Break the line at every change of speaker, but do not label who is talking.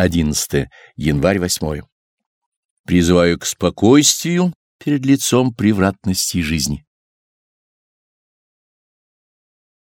11 январь 8 Призываю к спокойствию перед лицом превратности жизни.